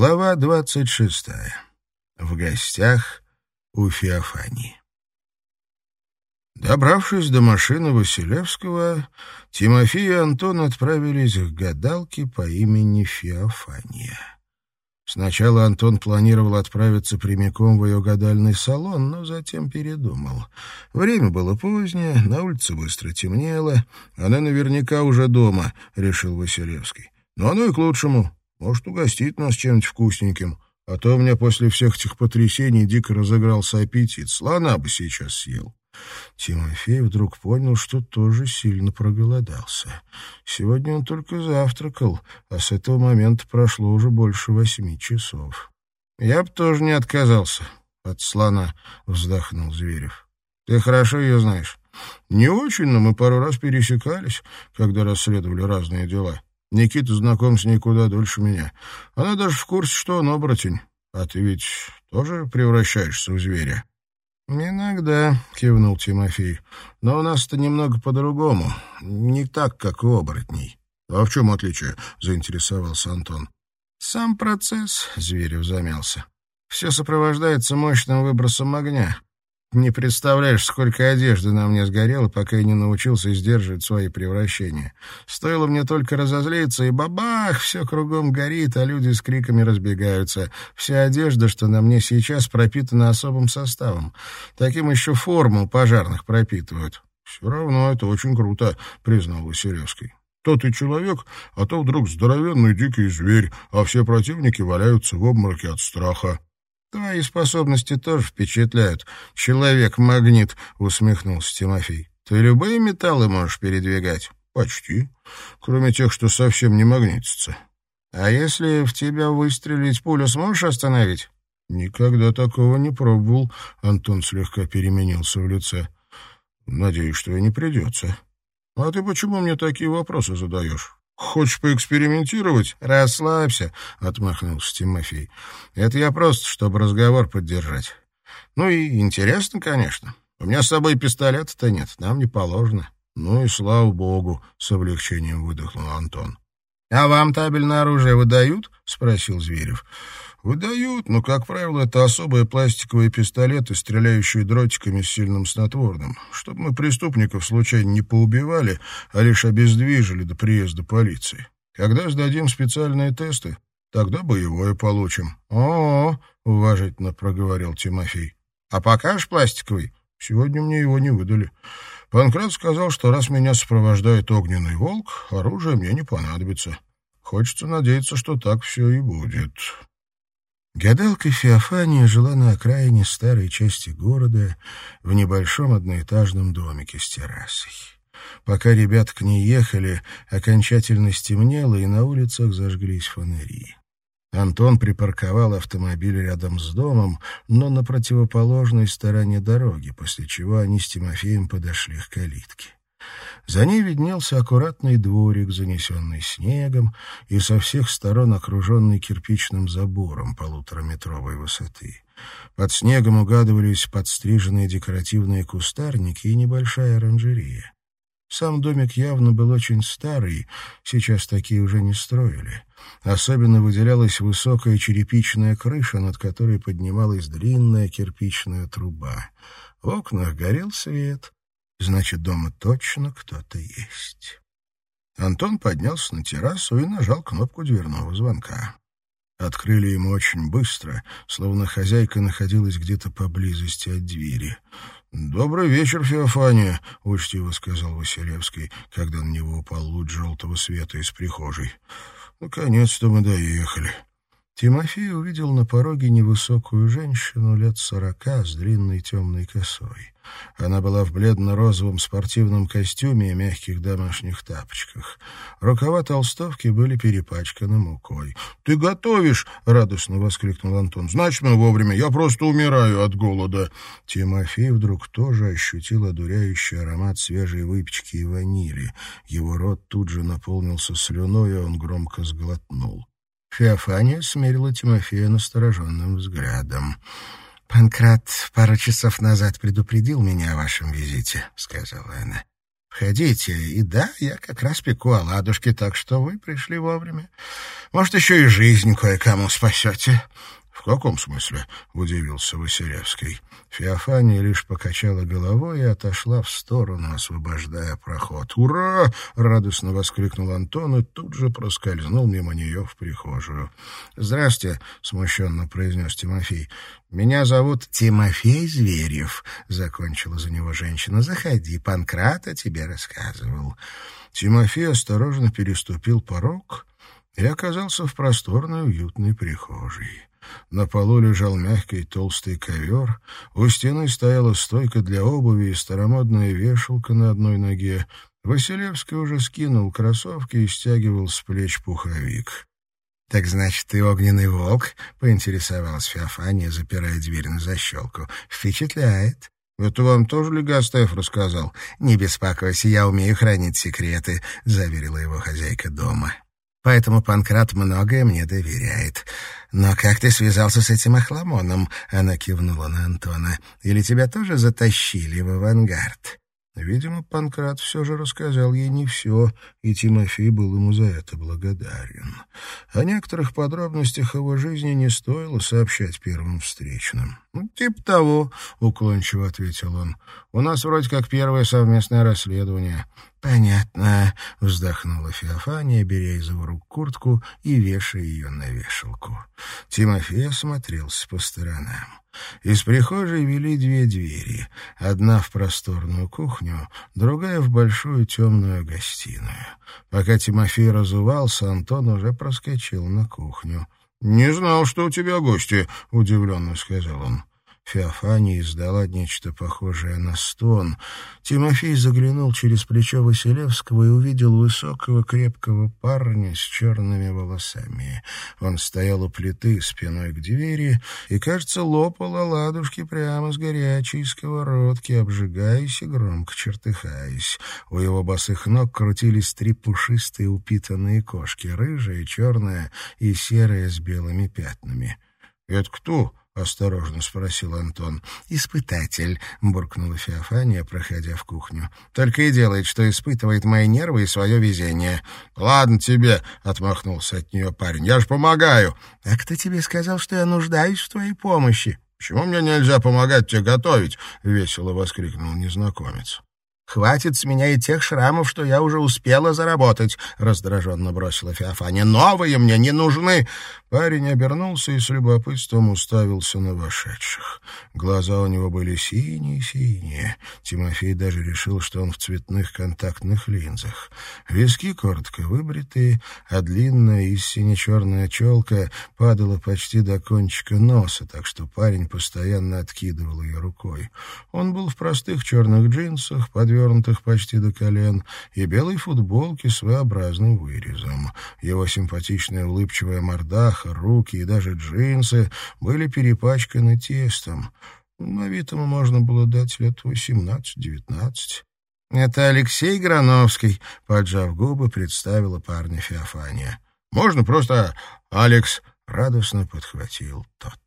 Глава двадцать шестая. В гостях у Феофании. Добравшись до машины Василевского, Тимофей и Антон отправились к гадалке по имени Феофания. Сначала Антон планировал отправиться прямиком в ее гадальный салон, но затем передумал. Время было позднее, на улице быстро темнело. Она наверняка уже дома, — решил Василевский. Но оно и к лучшему. Может, угостит нас чем-нибудь вкусненьким. А то у меня после всех этих потрясений дико разыгрался аппетит. Слона бы сейчас съел. Тимофей вдруг понял, что тоже сильно проголодался. Сегодня он только завтракал, а с этого момента прошло уже больше восьми часов. «Я бы тоже не отказался от слона», — вздохнул Зверев. «Ты хорошо ее знаешь». «Не очень, но мы пару раз пересекались, когда расследовали разные дела». Никита знаком с ней куда дольше меня. Она даже в курсе, что он оборотень. А ты ведь тоже превращаешься в зверя?» «Иногда», — кивнул Тимофей. «Но у нас это немного по-другому. Не так, как у оборотней». «А в чем отличие?» — заинтересовался Антон. «Сам процесс», — Зверев замялся. «Все сопровождается мощным выбросом огня. Не представляешь, сколько одежды на мне сгорело, пока я не научился сдерживать свои превращения. Стоило мне только разозлиться, и бабах, все кругом горит, а люди с криками разбегаются. Вся одежда, что на мне сейчас, пропитана особым составом. Таким еще форму пожарных пропитывают. — Все равно это очень круто, — признал Василевский. То ты человек, а то вдруг здоровенный дикий зверь, а все противники валяются в обмороке от страха. «Твои способности тоже впечатляют. Человек-магнит», — усмехнулся Тимофей. «Ты любые металлы можешь передвигать?» «Почти. Кроме тех, что совсем не магнитятся». «А если в тебя выстрелить, пулю сможешь остановить?» «Никогда такого не пробовал», — Антон слегка переменился в лице. «Надеюсь, что и не придется». «А ты почему мне такие вопросы задаешь?» «Хочешь поэкспериментировать?» «Расслабься», — отмахнулся Тимофей. «Это я просто, чтобы разговор поддержать. Ну и интересно, конечно. У меня с собой пистолета-то нет, нам не положено». «Ну и слава богу», — с облегчением выдохнул Антон. «А вам табельное оружие выдают?» — спросил Зверев. Выдают, но, как правило, это особые пластиковые пистолеты, стреляющие дротиками с сильным снотворным, чтобы мы преступников случайно не поубивали, а лишь обездвижили до приезда полиции. Когда сдадим специальные тесты, тогда боевое получим. О, -о, -о уважительно проговорил Тимофей. А покажешь пластиковый? Сегодня мне его не выдали. Панкрат сказал, что раз меня сопровождает огненный волк, оружие мне не понадобится. Хочется надеяться, что так все и будет. Гадалка Феофания жила на окраине старой части города в небольшом одноэтажном домике с террасой. Пока ребят к ней ехали, окончательно стемнело, и на улицах зажглись фонари. Антон припарковал автомобиль рядом с домом, но на противоположной стороне дороги, после чего они с Тимофеем подошли к калитке. За ней виднелся аккуратный дворик, занесенный снегом и со всех сторон окруженный кирпичным забором полутораметровой высоты. Под снегом угадывались подстриженные декоративные кустарники и небольшая оранжерея. Сам домик явно был очень старый, сейчас такие уже не строили. Особенно выделялась высокая черепичная крыша, над которой поднималась длинная кирпичная труба. В окнах горел свет, Значит, дома точно кто-то есть. Антон поднялся на террасу и нажал кнопку дверного звонка. Открыли ему очень быстро, словно хозяйка находилась где-то поблизости от двери. «Добрый вечер, Феофания», — учтиво сказал Василевский, когда на него упал луч желтого света из прихожей. «Наконец-то мы доехали». Тимофей увидел на пороге невысокую женщину лет сорока с длинной темной косой. Она была в бледно-розовом спортивном костюме и мягких домашних тапочках. Рукава толстовки были перепачканы мукой. «Ты готовишь?» — радостно воскликнул Антон. «Значит, мы вовремя. Я просто умираю от голода». Тимофей вдруг тоже ощутил одуряющий аромат свежей выпечки и ванили. Его рот тут же наполнился слюной, и он громко сглотнул. Феофания смерила Тимофея настороженным взглядом. «Панкрат пару часов назад предупредил меня о вашем визите», — сказала она. Входите. И да, я как раз пеку оладушки, так что вы пришли вовремя. Может, еще и жизнь кое-кому спасете. «В каком смысле?» — удивился Василевский. Феофания лишь покачала головой и отошла в сторону, освобождая проход. «Ура!» — радостно воскликнул Антон и тут же проскользнул мимо нее в прихожую. «Здрасте!» — смущенно произнес Тимофей. «Меня зовут Тимофей Зверев», — закончила за него женщина. «Заходи, Панкрат о тебе рассказывал». Тимофей осторожно переступил порог и оказался в просторной уютной прихожей. На полу лежал мягкий толстый ковер, у стены стояла стойка для обуви и старомодная вешалка на одной ноге. Василевский уже скинул кроссовки и стягивал с плеч пуховик. «Так значит, ты огненный волк?» — поинтересовалась Феофания, запирая дверь на защелку. «Впечатляет». «Это вам тоже Легастаев рассказал?» «Не беспокойся, я умею хранить секреты», — заверила его хозяйка дома. Поэтому Панкрат многое мне доверяет. Но как ты связался с этим охламоном?» — она кивнула на Антона. «Или тебя тоже затащили в авангард?» Видимо, Панкрат все же рассказал ей не все, и Тимофей был ему за это благодарен. О некоторых подробностях его жизни не стоило сообщать первым встречным. «Ну, «Типа того», — уклончиво ответил он. «У нас вроде как первое совместное расследование». «Понятно», — вздохнула Феофания, беря из его рук куртку и вешая ее на вешалку. Тимофей осмотрелся по сторонам. Из прихожей вели две двери. Одна в просторную кухню, другая в большую темную гостиную. Пока Тимофей разувался, Антон уже проскочил на кухню. «Не знал, что у тебя гости», — удивленно сказал он. Феофания издала нечто похожее на стон. Тимофей заглянул через плечо Василевского и увидел высокого крепкого парня с черными волосами. Он стоял у плиты спиной к двери и, кажется, лопал оладушки прямо с горячей сковородки, обжигаясь и громко чертыхаясь. У его босых ног крутились три пушистые упитанные кошки, рыжая, черная и серая с белыми пятнами. «Это кто?» — осторожно спросил Антон. «Испытатель», — буркнула Феофания, проходя в кухню. «Только и делает, что испытывает мои нервы и свое везение». «Ладно тебе», — отмахнулся от нее парень, — «я ж помогаю». «А кто тебе сказал, что я нуждаюсь в твоей помощи?» «Почему мне нельзя помогать тебе готовить?» — весело воскликнул незнакомец. «Хватит с меня и тех шрамов, что я уже успела заработать», — раздраженно бросила Феофания. «Новые мне не нужны». Парень обернулся и с любопытством уставился на вошедших. Глаза у него были синие-синие. Тимофей даже решил, что он в цветных контактных линзах. Виски коротко выбритые, а длинная и сине-черная челка падала почти до кончика носа, так что парень постоянно откидывал ее рукой. Он был в простых черных джинсах, подвер подвернутых почти до колен, и белой футболке с своеобразным вырезом. Его симпатичная улыбчивая мордаха, руки и даже джинсы были перепачканы тестом. На вид ему можно было дать лет восемнадцать-девятнадцать. «Это Алексей Грановский», — поджав губы, представила парня Феофания. «Можно просто Алекс», — радостно подхватил тот.